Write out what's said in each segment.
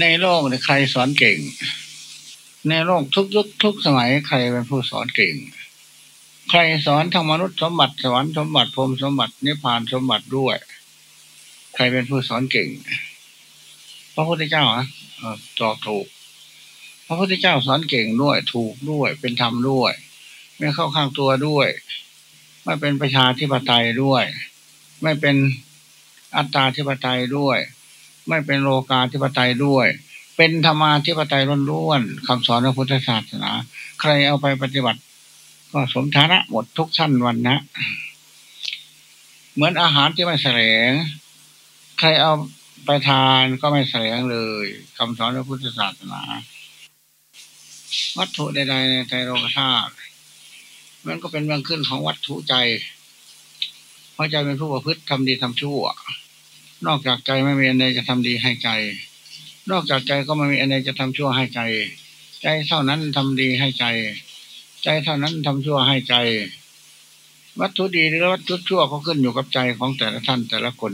ในโลกใครสอนเก่ง ในโลกทุกยุคทุกสมัยใครเป็นผู้สอนเก่ง ใครสอนทั้งมนุษย์สมบัติสวรรค์สมบัติพรมสมบัตินิพพานสมบัติด้วย ใครเป็นผู้สอนเก่ง พระพุทธเจ้าอะตอบถูก พระพุทธเจ้าสอนเก่งด้วย ถูกด้วยเป็นธรรมด้วย ไม่เข้าข้างตัวด้วยไม่เป็นประชาธิปไตยด้วย ไม่เป็นอัตตาธิปไตยด้วย ไม่เป็นโลกาธิปไตยด้วย เป็นธรรมาธิปไตยล้วนๆคำสอนพระพุทธศาสนา ใครเอาไปปฏิบัติ ก็สมฐานะหมดทุกชั้นวันนะ เหมือนอาหารที่ไม่แสลง ใครเอาไปทานก็ไม่แสลงเลยคำสอนพระพุทธศาสนา วัตถุใดๆในใจโลกธาตุมันก็เป็นเบื้องขึ้นของวัตถุใจเพราะใจเป็นผู้ประพฤติทำดีทำชั่ว นอกจากใจไม่มีอะไรจะทำดีให้ใจ นอกจากใจก็ไม่มีอะไรจะทำชั่วให้ใจ ใจเท่านั้นทำดีให้ใจ ใจเท่านั้นทำชั่วให้ใจ วัตถุดีหรือวัตถุชั่วก็ขึ้นอยู่กับใจของแต่ละท่านแต่ละคน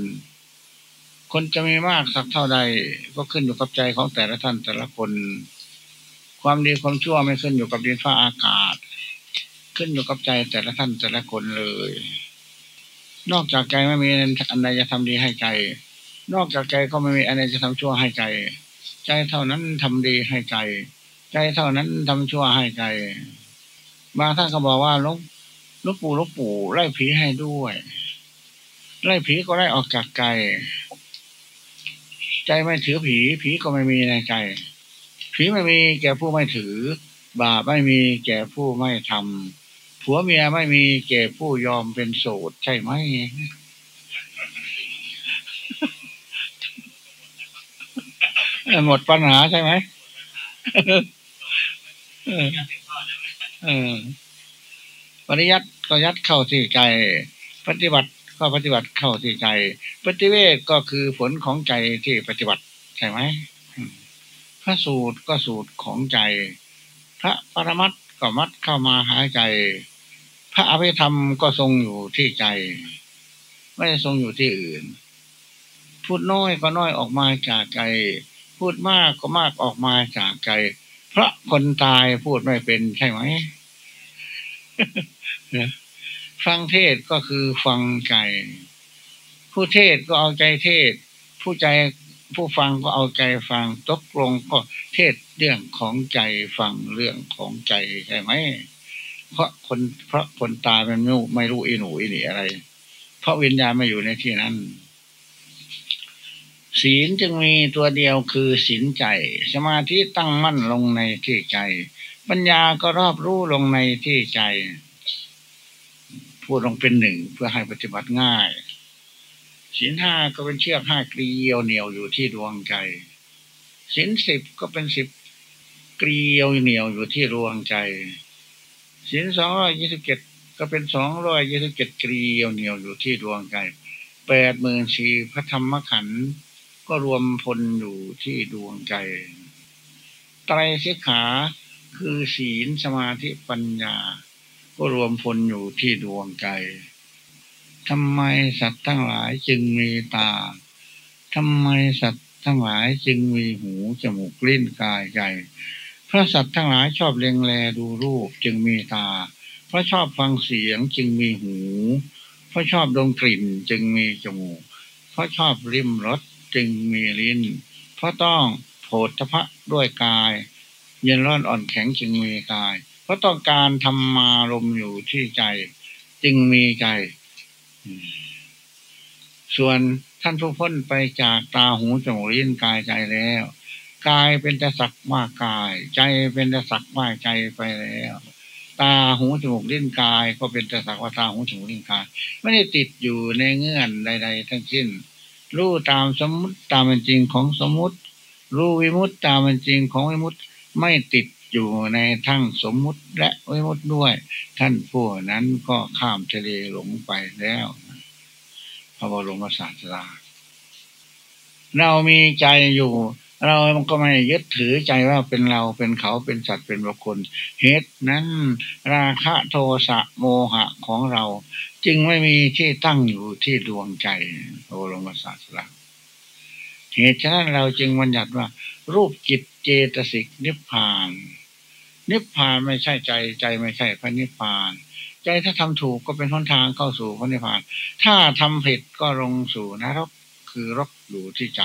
คนจะมีมากสักเท่าใดก็ขึ้นอยู่กับใจของแต่ละท่านแต่ละคน ความดีความชั่วไม่ขึ้นอยู่กับดินฟ้าอากาศ ขึ้นอยู่กับใจแต่ละท่านแต่ละคนเลย นอกจากใจไม่มีอันใดจะทำดีให้ใจ นอกจากใจก็ไม่มีอันใดจะทำชั่วให้ใจ ใจเท่านั้นทำดีให้ใจ ใจเท่านั้นทำชั่วให้ใจ บางท่านก็บอกว่าลูกลูกปู่ลูกปู่ไล่ผีให้ด้วยไล่ผีก็ไล่ออกจากใจ ใจไม่ถือผี ผีก็ไม่มีในใจ ผีไม่มีแก่ผู้ไม่ถือบาปไม่มีแก่ผู้ไม่ทำ ผัวเมียไม่มีเก็ผู้ยอมเป็นโสดใช่ไหม หมดปัญหาใช่ไหมเออปริยัติก็ยัดเข้าที่ใจ ปฏิบัติก็ปฏิบัติเข้าที่ใจ ปฏิเวทก็คือผลของใจที่ปฏิบัติใช่ไหมพระสูตรก็สูตรของใจ พระปรมัตก็มัดเข้ามาหาใจ ระอภิธรรมก็ทรงอยู่ที่ใจ ไม่ได้ทรงอยู่ที่อื่น พูดน้อยก็น้อยออกมาจากใจ พูดมากก็มากออกมาจากใจ เพราะคนตายพูดไม่เป็นใช่ไหมฟังเทศก็คือฟังใจ ผู้เทศก็เอาใจเทศ ผู้ใจผู้ฟังก็เอาใจฟังตกลงก็เทศเรื่องของใจฟังเรื่องของใจใช่ไหม เพราะคนเพราะคนตายมันไม่ไม่รู้อีหนูอีหนีอะไร เพราะวิญญาณไม่อยู่ในที่นั้นศีลจึงมีตัวเดียวคือศีลใจ สมาธิตั้งมั่นลงในที่ใจ ปัญญาก็รอบรู้ลงในที่ใจ พูดลงเป็นหนึ่งเพื่อให้ปฏิบัติง่ายศีลห้าก็เป็นเชือกห้าเกลียวเหนียวอยู่ที่ดวงใจศีลสิบก็เป็นสิบเกลียวเหนียวอยู่ที่ดวงใจ ศีลสองร้อยยี่สิบเจ็ดก็เป็นสองร้อยยี่สิบเจ็ดกรีเเหนียวอยู่ที่ดวงใจแปดหมื่นสี่พระธรรมขันธ์ก็รวมพลอยู่ที่ดวงใจไตรสิกขาคือศีลสมาธิปัญญา ก็รวมพลอยู่ที่ดวงใจทำไมสัตว์ทั้งหลายจึงมีตาทำไมสัตว์ทั้งหลายจึงมีหูจมูกลิ้นกายใจ พระสัตว์ทั้งหลายชอบเล็งแลดูรูปจึงมีตา เพราะชอบฟังเสียงจึงมีหู เพราะชอบดมกลิ่นจึงมีจมูก เพราะชอบริมรสจึงมีลิ้น เพราะต้องโผฏฐะด้วยกาย เย็นร้อนอ่อนแข็งจึงมีกาย เพราะต้องการทำมาลมอยู่ที่ใจ จึงมีใจ ส่วนท่านผู้พ้นไปจากตาหูจมูกลิ้นกายใจแล้ว กายเป็นแต่สักมากาย ใจเป็นแต่สักมาใจไปแล้ว ตาหูจมูกลิ้นกาย ก็เป็นแต่สักว่าตาหูจมูกลิ้นกาย ไม่ได้ติดอยู่ในเงื่อนใด ๆ ทั้งสิ้น รู้ตามสมมติตามเป็นจริงของสมมติ รู้วิมุตตามเป็นจริงของวิมุตไม่ติดอยู่ในทั้งสมมุติและวิมุตด้วย ท่านผู้นั้นก็ข้ามทะเลหลงไปแล้วพระบรมศาสดาเรามีใจอยู่ เราก็ไม่ยึดถือใจว่าเป็นเราเป็นเขาเป็นสัตว์เป็นบุคคลเหตุนั้น ราคะโทสะโมหะของเรา จึงไม่มีที่ตั้งอยู่ที่ดวงใจโอรมศาสตราเหตุฉะนั้นเราจึงบัญญัติว่า รูปจิตเจตสิกนิพพาน นิพพานไม่ใช่ใจใจไม่ใช่พระนิพพานใจถ้าทำถูกก็เป็นหนทางเข้าสู่พระนิพพาน ถ้าทำผิดก็ลงสู่นรกคือรกอยู่ที่ใจ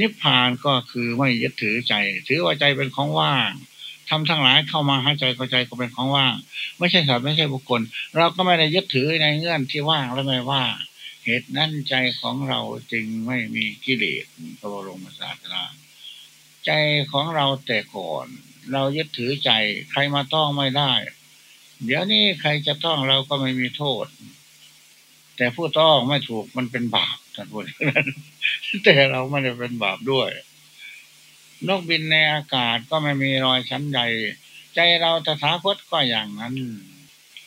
นิพพานก็คือไม่ยึดถือใจ ถือว่าใจเป็นของว่างทำทั้งหลายเข้ามาหาใจก็ใจก็เป็นของว่าง ไม่ใช่สัตว์ไม่ใช่บุคคล เราก็ไม่ได้ยึดถือในเงื่อนที่ว่างและไม่ว่าเหตุนั้นใจของเราจึงไม่มีกิเลสพระบรมศาสดาใจของเราแต่ก่อน เรายึดถือใจใครมาต้องไม่ได้ เดี๋ยวนี้ใครจะต้องเราก็ไม่มีโทษ แต่ผู้ต้องไม่ถูกมันเป็นบาป ท่านพูดแต่เราไม่ได้เป็นบาปด้วย นกบินในอากาศก็ไม่มีรอยชั้นใด ใจเราตถาคตก็อย่างนั้น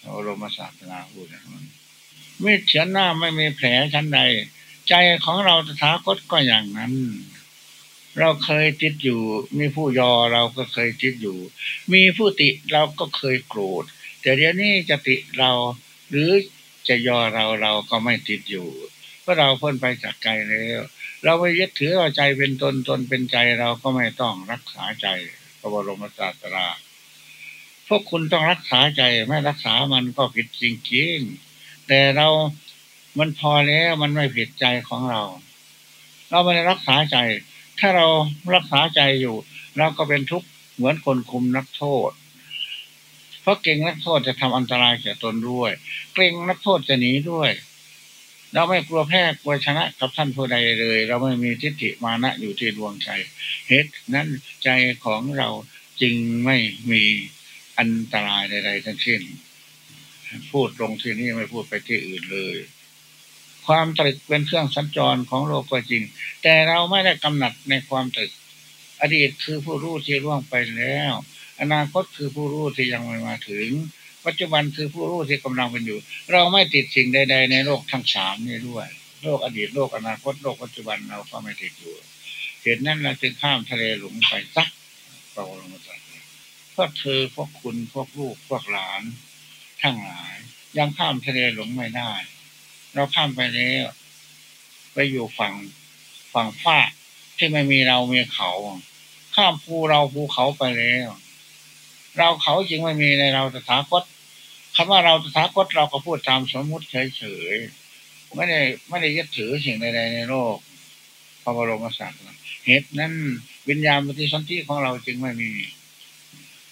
อรมศาสนาพูดอย่างนั้นมีเฉือนหน้าไม่มีแผลชั้นใด ใจของเราตถาคตก็อย่างนั้น เราเคยติดอยู่ มีผู้ยอเราก็เคยติดอยู่ มีผู้ติเราก็เคยโกรธ แต่เดี๋ยวนี้จะติเราหรือจะยอเราเราก็ไม่ติดอยู่ ราะเราพ้นไปจากใจแล้วเราไปยึดถือว่าใจเป็นตนตนเป็นใจเราก็ไม่ต้องรักษาใจพระบรมศาสดาพวกคุณต้องรักษาใจไม่รักษามันก็ผิดจริงๆแต่เรามันพอแล้วมันไม่ผิดใจของเรา เราไม่ได้รักษาใจ ถ้าเรารักษาใจอยู่เราก็เป็นทุกข์เหมือนคนคุมนักโทษ เพราะเก่งนักโทษจะทำอันตรายแก่ตนด้วย เกรงนักโทษจะหนีด้วย เราไม่กลัวแพ้กลัวชนะกับท่านผู้ใดเลย เราไม่มีทิฏฐิมานะอยู่ที่ดวงใจเหตุนั้นใจของเราจึงไม่มีอันตรายใดๆทั้งสิ้น พูดตรงที่นี่ไม่พูดไปที่อื่นเลย ความตรึกเป็นเครื่องสัญจรของโลกก็จริง แต่เราไม่ได้กำหนัดในความตรึก อดีตคือผู้รู้ที่ล่วงไปแล้ว อนาคตคือผู้รู้ที่ยังไม่มาถึง ปัจจุบันคือผู้รู้ที่กำลังเป็นอยู่ เราไม่ติดสิ่งใด ๆ ในโลกทั้งสามนี้ด้วย โลกอดีตโลกอนาคตโลกปัจจุบันเราก็ไม่ติดอยู่เหตุนั้นเราจึงข้ามทะเลหลงไปสักเราลงมาสักพราะเธอพวกคุณพวกลูกพวกหลาน ทั้งหลาย ยังข้ามทะเลหลงไม่ได้ เราข้ามไปแล้วไปอยู่ฝั่งฝั่งฟ้าที่ไม่มีเรามีเขา ข้ามภูเราภูเขาไปแล้ว เราเขาจริงไม่มีในเราตถาคต คำว่าเราตถาคตเราก็พูดตามสมมุติเฉยๆไม่ได้ไม่ได้ยึดถือสิ่งใดๆในโลกพระบรมศาสดาเหตุนั้นวิญญาณปฏิสันติของเราจึงไม่มี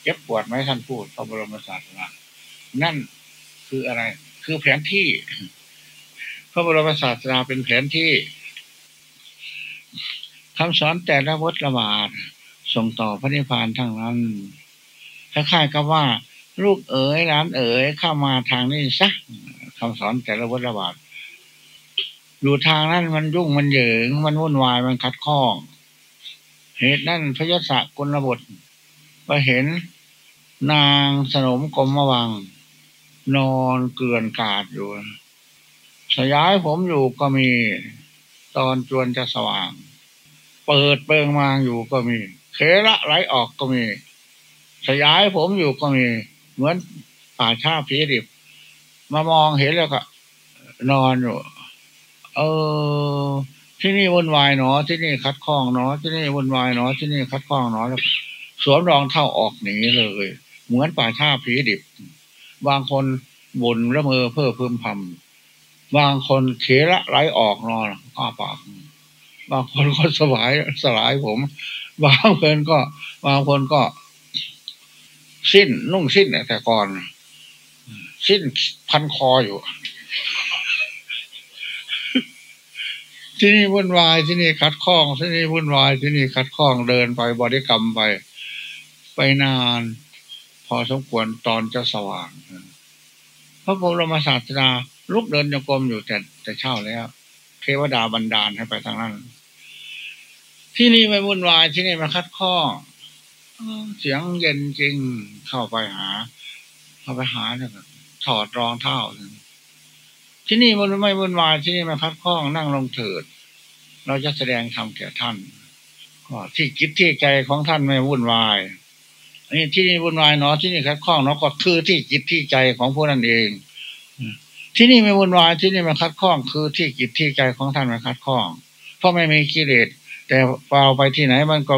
เจ็บปวดไหมท่านพูดพระบรมศาสดานั่นคืออะไร คือแผนที่ พระบรมศาสดาเป็นแผนที่คำสอนแต่ละวัตระบาดส่งต่อพระนิพพานทั้งนั้นคล้ายๆกับว่า ลูกเอ๋ยร้านเอ๋ยเข้ามาทางนี้ซะคำสอนแต่ละวัฏบาทอยู่ทางนั้นมันยุ่งมันเหยิง มันวุ่นวายมันคัดข้อง เหตุนั้นพยศกุลบทไปเห็นนางสนมกรมวัง นอนเกลื่อนกาดอยู่ สยายผมอยู่ก็มี ตอนจวนจะสว่าง เปิดเปิงมางอยู่ก็มีเคระไหลออกก็มี สยายผมอยู่ก็มี เหมือนป่าชาผีดิบ มามองเห็นแล้วก็นอนอยู่เออ ที่นี่วุ่นวายหนอที่นี่คัดข้องหนอที่นี่วุ่นวายหนอที่นี่คัดข้องหนอแล้วสวมรองเท่าออกหนีเลย เหมือนป่าชาผีดิบบางคนบ่นละเมอเพ้อเพึมพำบางคนเขละไหลออกนอนอ้าปาก บางคนก็สลายสลายผม บางคนก็ บางคนก็ สิ้นนุ่งสิ้นแต่ก่อน สิ้นพันคออยู่ ที่นี่วุ่นวายที่นี่คัดข้อง ที่นี่วุ่นวายที่นี่คัดข้องเดินไปบริกรรมไป ไปนาน พอสมควรตอนจะสว่างพระบรมศาสดาลุกเดินโยกรมอยู่แต่แต่เช่าแล้ว เทวดาบันดาลให้ไปทางนั้น ที่นี่ไม่วุ่นวายที่นี่มาคัดข้อง เสียงเย็นจริงเข้าไปหา เข้าไปหาเนี่ยถอดรองเท้าที่นี่มันไม่วุ่นวายที่นี่มันคัดข้องนั่งลงเถิด เราจะแสดงธรรมแก่ท่านก็ที่คิดที่ใจของท่านไม่วุ่นวายนี่ที่นี่วุ่นวายเนาะที่นี่คัดข้องเนาะก็คือที่จิตที่ใจของผู้นั้นเองที่นี่ไม่วุ่นวายที่นี่มันคัดข้องคือที่จิตที่ใจของท่านมันคัดข้อง เพราะไม่มีกิเลสแต่พอไปที่ไหนมันก็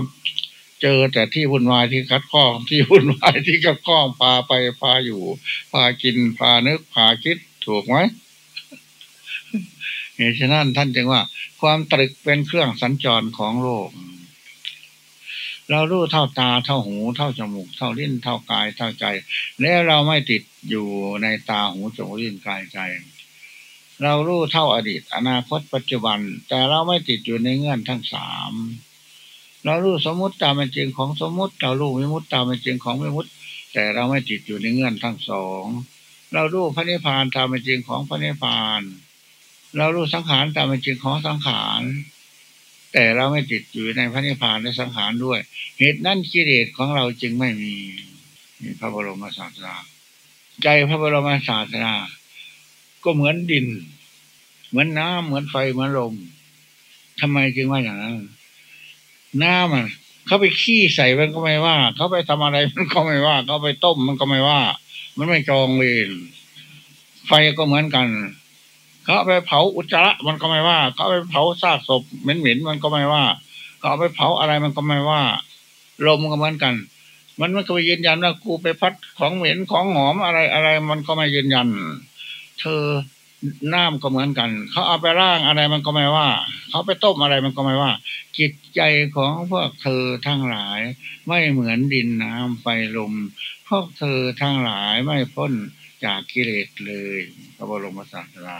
เจอแต่ที่วุ่นวายที่คัดข้อง ที่วุ่นวายที่คัดข้องพาไปพาอยู่ พากินพานึกพาคิดถูกไหมเหตุฉะนั้นท่านจึงว่า ความตรึกเป็นเครื่องสัญจรของโลก เรารู้เท่าตาเท่าหูเท่าจมูก เท่าลิ้นเท่ากายเท่าใจ แล้วเราไม่ติดอยู่ในตาหูจมูกลิ้นกายใจ เรารู้เท่าอดีต อนาคตปัจจุบัน แต่เราไม่ติดอยู่ในเงื่อนทั้งสาม เรารู้สมมติตามเป็นจริงของสมมติ เรารู้วิมุตตามเป็นจริงของวิมุตแต่เราไม่ติดอยู่ในเงื่อนทั้งสอง เรารู้พระนิพพานตามเป็นจริงของพระนิพพาน เรารู้สังขารตามเป็นจริงของสังขาร แต่เราไม่ติดอยู่ในพระนิพพานและสังขารด้วย เหตุนั้นกิเลสของเราจึงไม่มีนี่พระบรมศาสดาใจพระบรมศาสดาก็เหมือนดิน เหมือนน้ำเหมือนไฟเหมือนลมทำไมจึงว่าอย่างนั้น น้ำอะเขาไปขี้ใส่มันก็ไม่ว่า เขาไปทำอะไรมันก็ไม่ว่า เขาไปต้มมันก็ไม่ว่า มันไม่จองเวรไฟก็เหมือนกัน เขาไปเผาอุจจาระมันก็ไม่ว่า เขาไปเผาซากศพเหม็นๆมันก็ไม่ว่า เขาไปเผาอะไรมันก็ไม่ว่าลมก็เหมือนกัน มันมันก็ไปยืนยันว่ากูไปพัดของเหม็นของหอมอะไรอะไร มันก็ไม่ยืนยัน เธอ น้ำก็เหมือนกัน เขาเอาไปร่างอะไรมันก็ไม่ว่า เขาไปต้มอะไรมันก็ไม่ว่า จิตใจของพวกเธอทั้งหลาย ไม่เหมือนดินน้ำไฟลม พวกเธอทั้งหลายไม่พ้นจากกิเลสเลยพระบรมศาสดา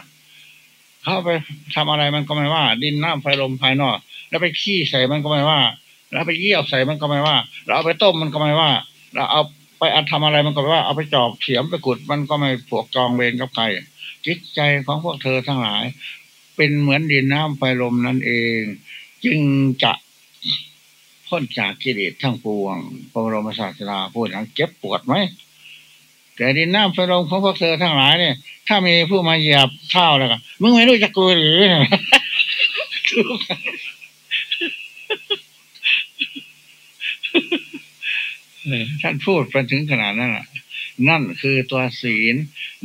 เขาไปทำอะไรมันก็ไม่ว่า ดินน้ำไฟลมภายนอก แล้วไปขี้ใส่มันก็ไม่ว่า แล้วไปเยี่ยวใส่มันก็ไม่ว่า เราเอาไปต้มมันก็ไม่ว่า เราเอาไปอัดทำอะไรมันก็ไม่ว่า เอาไปจอบเฉียมไปกุดมันก็ไม่ผูกจองเวรกับใคร จิตใจของพวกเธอทั้งหลาย เป็นเหมือนดินน้ำไฟลมนั่นเอง จึงจะพ้นจากกิเลสทั้งปวงพระบรมศาสดาพูดอย่างเจ็บปวดไหมแต่ดินน้ำไฟลมของพวกเธอทั้งหลายเนี่ย ถ้ามีผู้มาเหยียบเท้าแล้วก็มึงไม่รู้จักกูหรือท่านพูดไปถึงขนาดนั้นอะ นั่นคือตัวศีล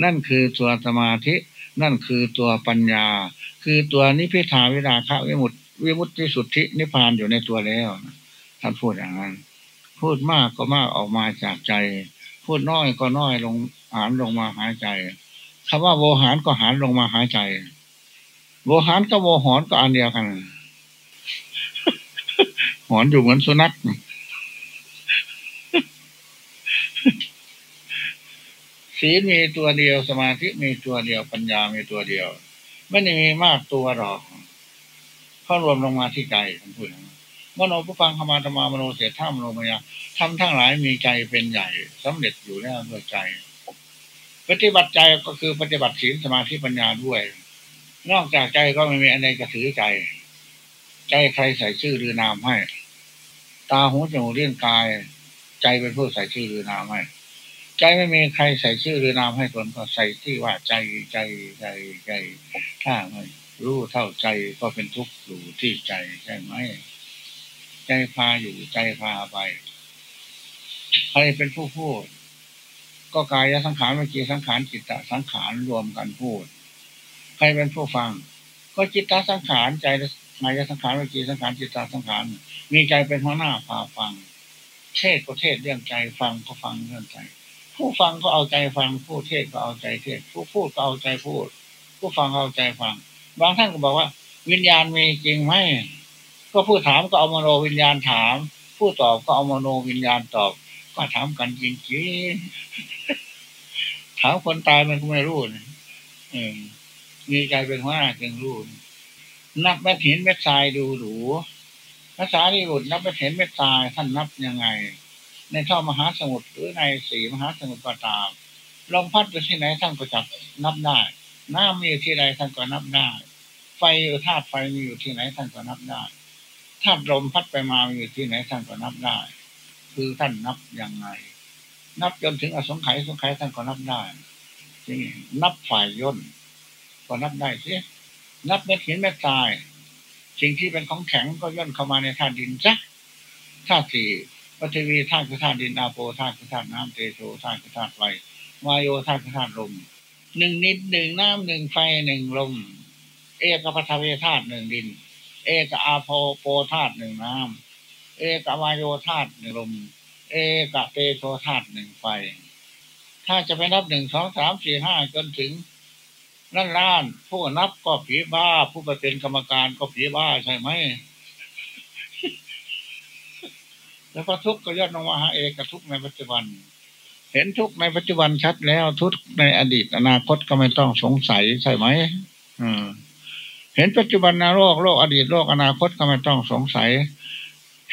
นั่นคือตัวสมาธิ นั่นคือตัวปัญญา คือตัวนิพพาวิราคะวิมุตติวิมุตติสุทธินิพพานอยู่ในตัวแล้วท่านพูดอย่างนั้น พูดมากก็มากออกมาจากใจ พูดน้อยก็น้อยลงหารลงมาหายใจคำว่าโวหารก็หารลงมาหายใจ โวหารกับโวหอนก็อันเดียวกัน หอนอยู่เหมือนสุนัข ศีลมีตัวเดียวสมาธิมีตัวเดียวปัญญามีตัวเดียว ไม่ได้มีมากตัวหรอกเข้ารวมลงมาที่ใจท่านพูดมโนผู้ฟังขมาธรรมามโนเสียท่ามโนมยาทำทั้งหลายมีใจเป็นใหญ่สำเร็จอยู่แล้วด้วยใจ ปฏิบัติใจก็คือปฏิบัติศีลสมาธิปัญญาด้วย นอกจากใจก็ไม่มีอะไรจะถือใจ ใจใครใส่ชื่อหรือนามให้ ตาหูจมูกเลี้ยงกาย ใจเป็นผู้ใส่ชื่อหรือนามให้ ใจไม่มีใครใส่ชื่อหรือนามให้ตนก็ใส่ที่ว่าใจใจใจใจ ถ้าไม่รู้เท่าใจก็เป็นทุกข์อยู่ที่ใจใช่ไหมใจพาอยู่ใจพาไป ใครเป็นผู้พูด ก็กายสังขารวิจีสังขารจิตตสังขารรวมกันพูด ใครเป็นผู้ฟัง ก็จิตตสังขารใจกายสังขารวิจีสังขารจิตตสังขาร มีใจเป็นหัวหน้าพาฟัง เทศก็เทศเรื่องใจฟังก็ฟังเรื่องใจ ผู้ฟังก็เอาใจฟัง ผู้เทศก็เอาใจเทศ ผู้พูดก็เอาใจพูด ผู้ฟังเอาใจฟัง บางท่านก็บอกว่า วิญญาณมีจริงไหมก็ผู้ถามก็เอามโนวิญญาณถาม ผู้ตอบก็เอามโนวิญญาณตอบ ก็ถามกันจริงๆถามคนตายมันก็ไม่รู้เออมีใจเป็นวหน้าจึงรู้นับเม็ดหินเม็ดทรายดูหรูภาษาที่บุตรนับเม็ดหินเม็ดทรายท่านนับยังไง ในท่อมหาสมุทรหรือในสีมหาสมุทรก็ตามลมพัดไปที่ไหนท่านก็จับนับได้ น้ำมีอยู่ที่ใดท่านก็นับได้ ไฟอยู่ธาตุไฟมีอยู่ที่ไหนท่านก็นับได้ธาตุลมพัดไปมามีอยู่ที่ไหนท่านก็นับได้ คือท่านนับยังไง นับจนถึงอสงไขยสงไขยท่านก็นับได้นี่นับฝ่ายย่นก็นับได้สินับเม็ดหินเม็ดทราย สิ่งที่เป็นของแข็งก็ย่นเข้ามาในธาตุดินจ้ะธาตุสี่ ปฐวีธาตุคือธาตุดินอาโปธาตุคือธาตุน้ำเตโชธาตุคือธาตุไฟวายโยธาตุคือธาตุลมหนึ่งนิดหนึ่งน้ำหนึ่งไฟหนึ่งลม เอกพัทเวธาตุหนึ่งดิน เอกอาโพโปธาตุหนึ่งน้ำเอกวายโยธาตุหนึ่งลม เอกเตโชธาตุหนึ่งไฟ ถ้าจะไปนับหนึ่งสองสามสี่ห้าจนถึงล้านล้านผู้นับก็ผีบ้า ผู้ไปเป็นกรรมการก็ผีบ้าใช่ไหม แล้วก็ทุกข์ก็ย่อลงมาหาเอกทุกข์ในปัจจุบัน เห็นทุกข์ในปัจจุบันชัดแล้วทุกข์ในอดีตอนาคตก็ไม่ต้องสงสัยใช่ไหมอืมเห็นปัจจุบันนะโลกโลกอดีตโลกอนาคตก็ไม่ต้องสงสัย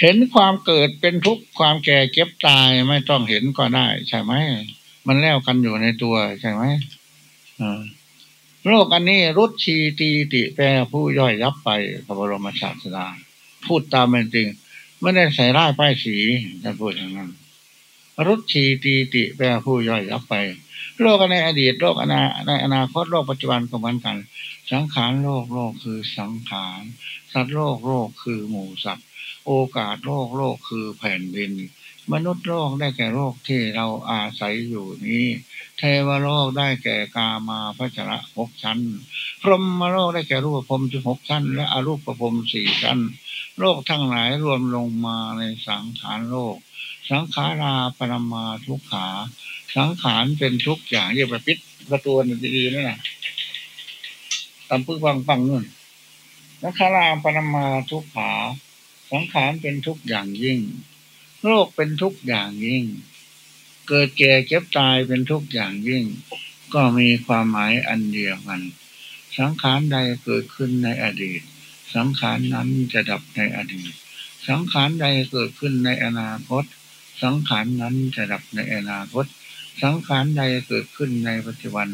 เห็นความเกิดเป็นทุกข์ความแก่เก็บตายไม่ต้องเห็นก็ได้ ใช่ไหมมันแล้วกันอยู่ในตัวใช่ไหมโลกอันนี้รุดชีตีติแปรผู้ย่อยยับไปพระบรมศาสดาพูดตามเป็นจริง ไม่ได้ใส่ร้ายป้ายสีท่านพูดอย่างนั้นรุดชีตีติแปลผู้ย่อยยับไป โลกในอดีตโลกในในอนาคตโลกปัจจุบันก็เหมือนกัน สังขารโลกโลกคือสังขารสัตว์โลกโลกคือหมู่สัตว์ โอกาสโลกโลกคือแผ่นดิน มนุษย์โลกได้แก่โลกที่เราอาศัยอยู่นี้ เทวโลกได้แก่กามาพระจระหกชั้น พรหมโลกได้แก่รูปภพที่หกชั้น และอรูปภพสี่ชั้น โลกทั้งหลายรวมลงมาในสังขารโลก สังขาราปรมาทุกขา สังขารเป็นทุกอย่างเรียกว่าปิดประตูนดีๆนั่นนะตำพึ่งฟังฟังนู่นสังขาราปรมาทุกขา สังขารเป็นทุกอย่างยิ่ง โลกเป็นทุกอย่างยิ่ง เกิดแก่เก็บตายเป็นทุกอย่างยิ่ง ก็มีความหมายอันเดียวกัน สังขารใดเกิดขึ้นในอดีต สังขารนั้นจะดับในอดีต สังขารใดเกิดขึ้นในอนาคต สังขารนั้นจะดับในอนาคต สังขารใดเกิดขึ้นในปัจจุบัน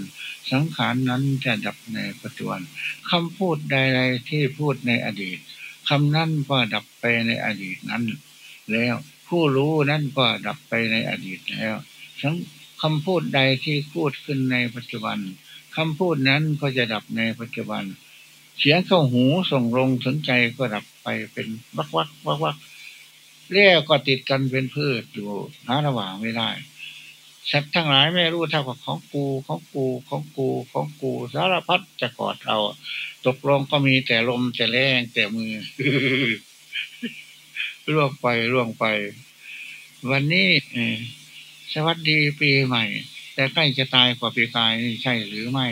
สังขารนั้นจะดับในปัจจุบันคำพูดใดๆที่พูดในอดีตคำนั้นก็ดับไปในอดีตนั้น แล้วผู้รู้นั้นก็ดับไปในอดีตแล้วทั้งคำพูดใดที่พูดขึ้นในปัจจุบันคำพูดนั้นก็จะดับในปัจจุบัน เสียงเข้าหูส่งลงสนใจก็ดับไปเป็นวักวักวักวักเรียกก็ติดกันเป็นพืชอยู่หาระหว่างไม่ได้สัตว์ทั้งหลายไม่รู้เท่ากับของกูของกูของกูของกูสารพัดจะกอดเรา ตกลงก็มีแต่ลมแต่แรงแต่มือล่วงไปล่วงไป วันนี้สวัสดีปีใหม่ แต่ใกล้จะตายกว่าปีกายนี่ใช่หรือไม่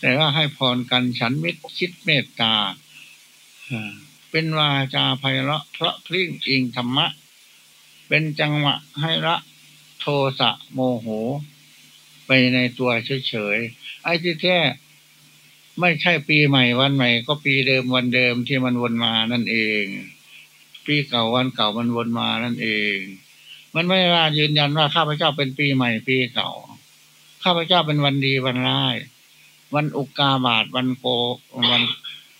แต่ว่าให้พรกันฉันมิตรคิดเมตตาเป็นวาจาไพเราะเพราะพลิ้งอิงธรรมะ เป็นจังหวะให้ละโทสะโมโห ไปในตัวเฉยๆไอ้ที่แท้ไม่ใช่ปีใหม่วันใหม่ ก็ปีเดิมวันเดิมที่มันวนมานั่นเอง ปีเก่าวันเก่ามันวนมานั่นเอง มันไม่ว่ายืนยันว่าข้าพเจ้าเป็นปีใหม่ปีเก่า ข้าพเจ้าเป็นวันดีวันร้าย วันอุกาบาทวันโกวัน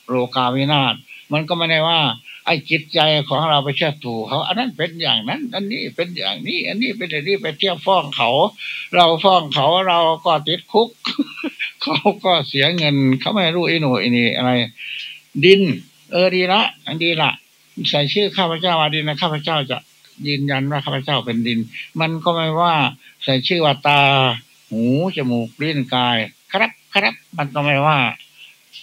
โลกาวินาศมันก็ไม่ได้ว่า ไอ้จิตใจของเราไปเชื่อถูกเขา อันนั้นเป็นอย่างนั้น อันนี้เป็นอย่างนี้ อันนี้เป็นอย่างนี้ไปเที่ยวฟ้องเขา เราฟ้องเขาเราก็ติดคุก เขาก็เสียเงิน เขาไม่รู้ไอ้หนูไอ้นี่อะไร ดิน เออดีละอันดีละใส่ชื่อข้าพเจ้าว่าดินนะข้าพเจ้าจะยืนยันว่าข้าพเจ้าเป็นดิน มันก็ไม่ว่า ใส่ชื่อว่าตา หูจมูกลิ้นกาย ครับ ครับ มันก็ไม่ว่า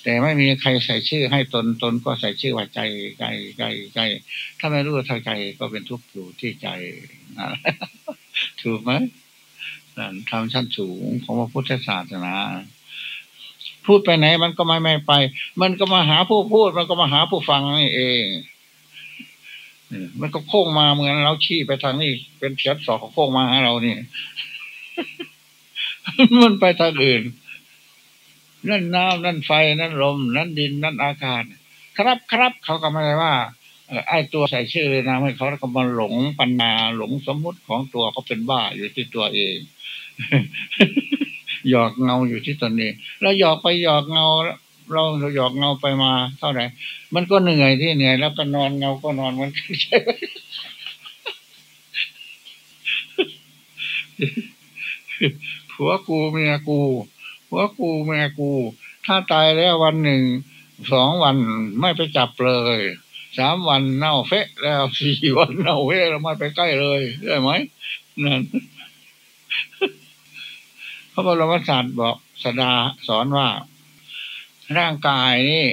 แต่ไม่มีใครใส่ชื่อให้ตนตนก็ใส่ชื่อว่าใจใจใจใจ ถ้าไม่รู้เท่าใจก็เป็นทุกข์อยู่ที่ใจถูกไหมทำชั้นสูงของพระพุทธศาสนาพูดไปไหนมันก็ไม่ไม่ไป มันก็มาหาผู้พูด มันก็มาหาผู้ฟังนี่เอง มันก็โค้งมาเหมือนเราชี้ไปทางนี้ เป็นเฉียดสอกโค้งมาหาเรานี่ มันไปทางอื่น นั่นน้ำนั่นไฟนั่นลม นั่นดินนั่นอากาศ ครับครับเขาก็ไม่ได้ว่าไอ้ตัวใส่ชื่อเลยนะให้เขาแล้วก็มาหลงปัญญาหลงสมมุติของตัวเขาเป็นบ้าอยู่ที่ตัวเองหยอกเงาอยู่ที่ตนเองแล้วหยอกไปหยอกเงาเราหยอกเงาไปมา เท่าไหร่ มันก็เหนื่อยที่เหนื่อย แล้วก็นอนเงาก็นอนมันใช่ผัวกูเมียกู ผัวกูแม่กู ถ้าตายแล้ววันหนึ่ง สองวันไม่ไปจับเลยสามวันเน่าเฟะแล้วสี่วันเน่าเฟะเราไม่ไปใกล้เลยได้ไหมนั่นพระบรมศาสตร์บอกสดาสอนว่า ร่างกายนี่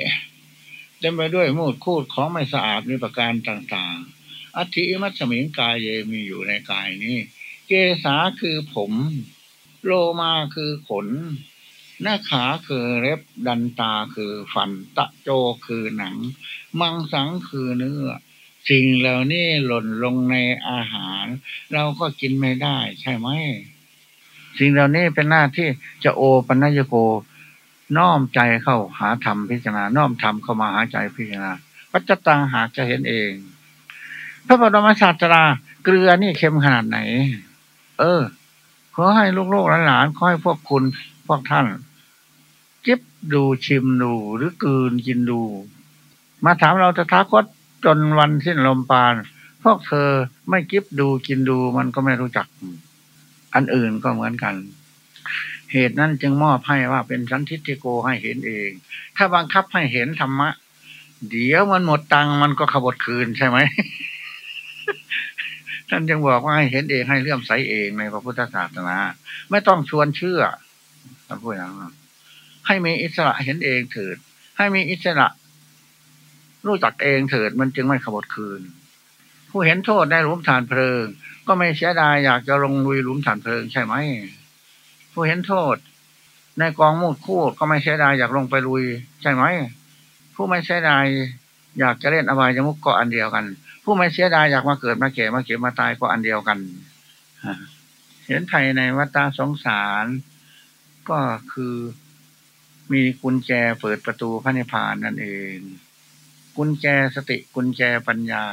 เต็มไปด้วยมูดคูดของไม่สะอาดมีประการต่างๆ อัติมัสมิงกายเยมีอยู่ในกายนี้ เกษาคือผม โลมาคือขน หน้าขาคือเล็บดันตาคือฟันตะโจคือหนัง มังสังคือเนื้อ สิ่งเหล่านี้หล่นลงในอาหาร เราก็กินไม่ได้ใช่ไหม สิ่งเหล่านี้เป็นหน้าที่จะโอปัญญโก น้อมใจเข้าหาธรรมพิจารณา น้อมธรรมเข้ามาหาใจพิจารณาปัจจตังหากจะเห็นเอง พระบรมศาสดาเกลือนี่เค็มขนาดไหน เออ ขอให้ลูกๆหลานๆขอให้พวกคุณพวกท่าน จิบดูชิมดูหรือกืนกินดู มาถามเราตถาคตจนวันสิ้นลมปานพวกเธอไม่กิบดูกินดูมันก็ไม่รู้จัก อันอื่นก็เหมือนกัน เหตุนั้นจึงมอบให้ว่าเป็นสันทิฏฐิโกให้เห็นเอง ถ้าบังคับให้เห็นธรรมะ เดี๋ยวมันหมดตังมันก็ขบดคืนใช่ไหมท่านจึงบอกว่าให้เห็นเองให้เลื่อมใสเองในพระพุทธศาสนา ไม่ต้องชวนเชื่อท่านพูดอย่างนั้น ให้มีอิสระเห็นเองเถิด ให้มีอิสระ รู้จักเองเถิดมันจึงไม่ขบคืน ผู้เห็นโทษในหลุมฐานเพลิง ก็ไม่เสียดายอยากจะลงลุยหลุมฐานเพลิงใช่ไหม ผู้เห็นโทษ ในกองมูดคู่ก็ไม่เสียดายอยากลงไปลุย ใช่ไหม ผู้ไม่เสียดายอยากจะเล่นอบายมุกก็อันเดียวกัน ผู้ไม่เสียดายอยากมาเกิดมาแก่มาเก็บมาตายก็อันเดียวกันเห็นไทยในวัฏสงสาร ก็คือ มีกุญแจเปิดประตูพระนิพพานนั่นเอง กุญแจสติกุญแจปัญญา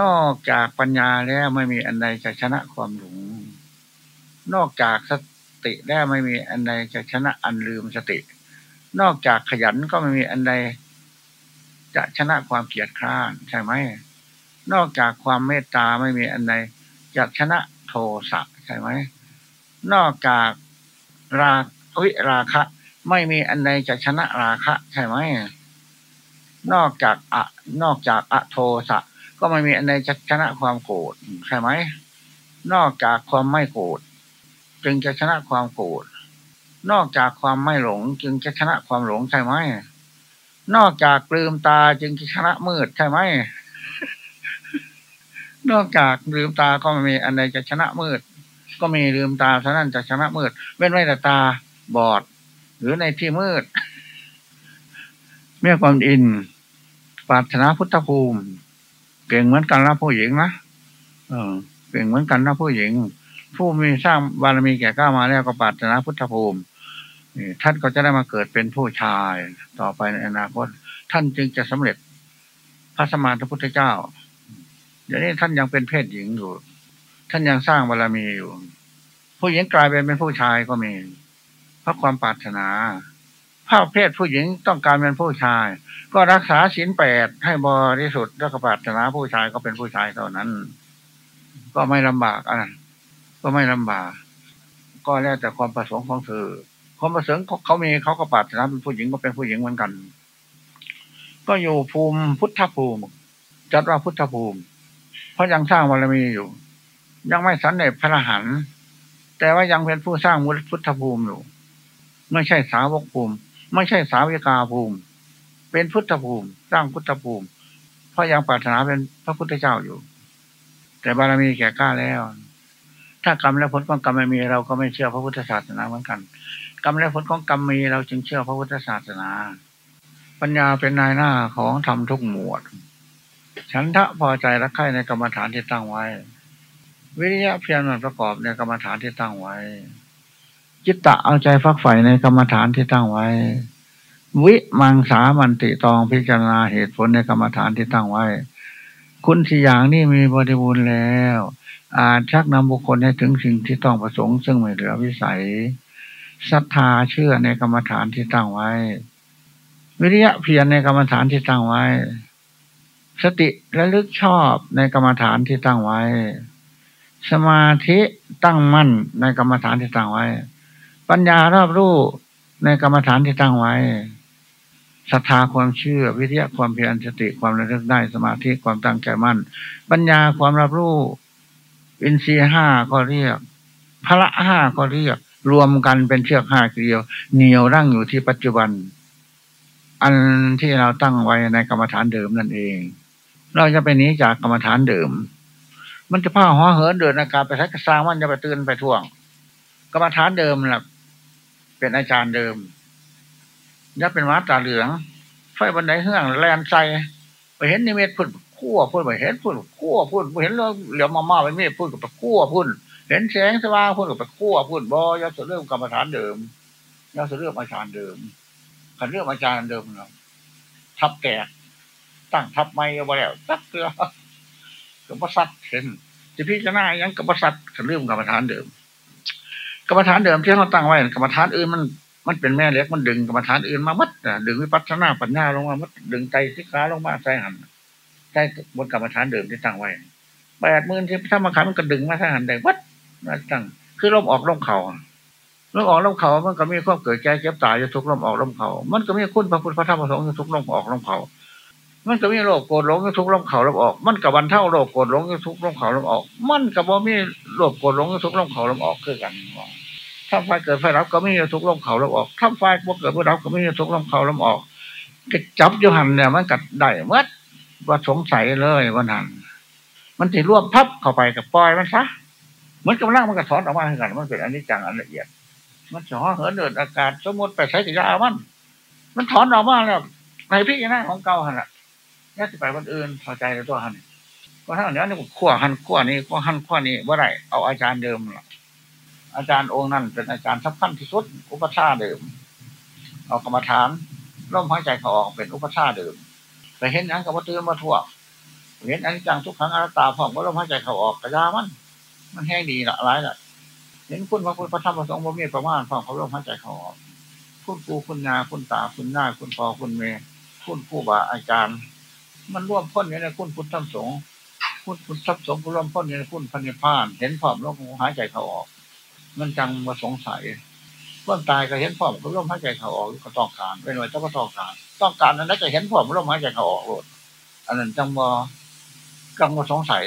นอกจากปัญญาแล้วไม่มีอันใดจะชนะความหลง นอกจากสติได้วไม่มีอันใดจะชนะอันลืมสติ นอกจากขยันก็ไม่มีอันใดจะชนะความเกียดคร้านใช่ไหม นอกจากความเมตตาไม่มีอันใดจะชนะโทสะใช่ไหม นอกจากราวิราคะ ไม่มีอันใดจะชนะราคะ ใช่ไหม นอกจากอะ นอกจากอะโทสะ ก็ไม่มีอันใดจะชนะความโกรธใช่ไหม นอกจากความไม่โกรธจึงจะชนะความโกรธนอกจากความไม่หลง จึงจะชนะความหลงใช่ไหม นอกจากลืมตาจึงจะชนะมืดใช่ไหม นอกจากลืมตาก็ไม่มีอันใดจะชนะมืด ก็มีลืมตาเท่านั้นจะชนะมืดเว้นไว้แต่ตาบอด หรือในที่มืด เมื่อความอินปรารถนาพุทธภูมิ เก่งเหมือนกันนะผู้หญิงนะเออ เก่งเหมือนกันนะผู้หญิง ผู้มีสร้างบารมีแก่ก้ามาแล้วก็ปรารถนาพุทธภูมิท่านก็จะได้มาเกิดเป็นผู้ชายต่อไปในอนาคต ท่านจึงจะสำเร็จพระสมานพระพุทธเจ้าเดี๋ยวนี้ท่านยังเป็นเพศหญิงอยู่ ท่านยังสร้างบารมีอยู่ ผู้หญิงกลายเป็นเป็นผู้ชายก็มี เพราะความปรารถนาภาพเพศผู้หญิงต้องการเป็นผู้ชาย ก็รักษาศีลแปดให้บริสุทธิ์แล้วก็ปรารถนาผู้ชายก็เป็นผู้ชายเท่านั้น ก็ไม่ลำบากอะก็ไม่ลำบาก ก็แล้วแต่ความประสงค์ของเธอความประสงค์เขามีเขาก็ปรารถนาเป็นผู้หญิงก็เป็นผู้หญิงเหมือนกัน ก็อยู่ภูมิพุทธภูมิ จัดว่าพุทธภูมิ เพราะยังสร้างบารมีอยู่ ยังไม่สันเด็จพระหันแต่ว่ายังเป็นผู้สร้างพุทธภูมิอยู่ ไม่ใช่สาวกภูมิ ไม่ใช่สาวิกาภูมิ เป็นพุทธภูมิสร้างพุทธภูมิเพราะยังปรารถนาเป็นพระพุทธเจ้าอยู่ แต่บารมีแก่กล้าแล้ว ถ้ากรรมและผลของกรรมไม่มีเราก็ไม่เชื่อพระพุทธศาสนาเหมือนกัน กรรมและผลของกรรมมีเราจึงเชื่อพระพุทธศาสนา ปัญญาเป็นนายหน้าของทำทุกหมวด ฉันทะพอใจรักใคร่ในกรรมฐานที่ตั้งไว้ วิริยะเพียรมันประกอบในกรรมฐานที่ตั้งไว้ จิตตะเอาใจฟักใฝ่ในกรรมฐานที่ตั้งไว้ วิมังสามันติตองพิจารณาเหตุผลในกรรมฐานที่ตั้งไว้ คุณสี่อย่างนี้มีบริบูรณ์แล้ว อาจชักนำบุคคลให้ถึงสิ่งที่ต้องประสงค์ซึ่งไม่เหลือวิสัยศรัทธาเชื่อในกรรมฐานที่ตั้งไว้ วิริยะเพียรในกรรมฐานที่ตั้งไว้ สติและลึกชอบในกรรมฐานที่ตั้งไว้ สมาธิตั้งมั่นในกรรมฐานที่ตั้งไว้ ปัญญารอบรู้ในกรรมฐานที่ตั้งไว้ศรัทธาความเชื่อ วิทยาความเพียรสติความระลึกได้สมาธิความตั้งใจมั่น ปัญญาความรับรู้อินทรีย์ห้าก็เรียกพระห้าก็เรียก รวมกันเป็นเชือกห้าเกลียว เหนียวร่างอยู่ที่ปัจจุบัน อันที่เราตั้งไว้ในกรรมฐานเดิมนั่นเอง เราจะไปหนีจากกรรมฐานเดิม มันจะพาหัวเหินเดินอาการไปทักษามันจะไปตื่นไปท่วง กรรมฐานเดิมแหละ เป็นอาจารย์เดิมยับเป็นมาตาเหลือง ไฟบันไดเฮืองแลนใจไปเห็นนิเมศพุ่นขั้วพุ่นไปเห็นพุ่นขั้วพุ่นไปเห็นเรื่องเหลียวมาม่าไปเมฆพุ่นกับไปขั้วพุ่น เห็นแสงสว่างพุ่นกับไปขั้วพุ่นบอยาสุเรื่องกรรมฐานเดิมยาสุเรื่องอาจารย์เดิมขันเรื่องอาจารย์เดิมเนาะทับแตก ตั้งทับไม่เอาไว้แล้วตักเกลือกับประสัตเห็นจะพิจารณายังกับประสัตขันเรื่องกรรมฐานเดิม กรรมฐานเดิมที่เราตั้งไว้กรรมฐานอื่นมันมันเป็นแม่เล็กมันดึงกรรมฐานอื่นมามัดดึงวิปัสสนาปัญญาลงมามัดดึงใจสิขาลงมาใจหันใจบนกรรมฐานเดิมที่ตั้งไว้แปดหมื่นที่ถ้ามาขันมันก็ดึงมาท่าหันได้วัดมาตั้งคือลมออกลมเข่าลมออกลมเข่ามันก็มีความเกิดใจเจ็บตายจะทุกลมออกลมเข่ามันก็มีคุณพระพุทธพระธรรมพระสงฆ์จะทุกลมออกลมเข่า มันก็มีโรคโกรธหลงทุกลมเข่าลมออก มันกับวันเท่าโรคโกรธหลงทุกลมเข่าลมออก มันกับบ่มีโรคโกรธหลงทุกลมเข่าลมออกคือกันถ้าไฟเกิดไฟรับก็ไม่มีทุกลมเข่าลมออกถ้าไฟบ่เกิดบ่รับก็ไม่มีทุกลมเข่าลมออกก็จับอยู่หันเนี่ยมันกัดได้เมื่อว่าสงสัยเลยวันนั้นมันจะรวบพับเข้าไปกับปล่อยมันซะเหมือนกับร่างมันกระถอนออกมาให้กันมันเป็นอันนี้จังอันละเอียด มันจะห่อเหินเดินอากาศสมมติไปใช้กิจอามัน มันถอนออกมาแล้วในพี่น้าของเก่าหันละ นี่จะไปวันอื่นพอใจในตัวหันก็ถ้าเนี้ยนี่ขั้วหันขั้วนี้ก็หันขั้วนี้ว่าไรเอาอาจารย์เดิมล่ะ อาจารย์องค์นั้นเป็นอาจารย์สำคัญที่สุด อุปชาเดิม เอากรรมฐานร่มหายใจเขาออกเป็นอุปชาเดิมไปเห็นอันกับว่าตื่นมาทั่วเห็นอันจังทุกครั้งอนัตตาพร้อมก็ร่มหายใจเขาออกกระยามัน มันแห้งดีละร้ายละเห็นคุณพระพุทธพระธรรมพระสงฆ์บ่มีประมาณพร้อมเขาร่มหายใจเขาออกคุณครูคุณยาคุณตาคุณหน้าคุณพ่อคุณเมย์คุณผู้บาอาจารย์ มันร่วมพ้นอยู่ในคุณพุทธธรรมสงฆ์คุณพุทธธรรมสงฆ์ร่วมพ้นอยู่ในคุณพันิพานเห็นพร้อมร่มหายใจเขาออก มันจังมาสงสัยร่มตายก็เห็นพร้อมร่มหายใจเขาออกก็ต้องการเป็นไว้เจ้าก็ต้องการ ต้องการนั้นจะเห็นพร้อมร่มหายใจเขาออกหลดอันนั้นจังมากังมาสงสัย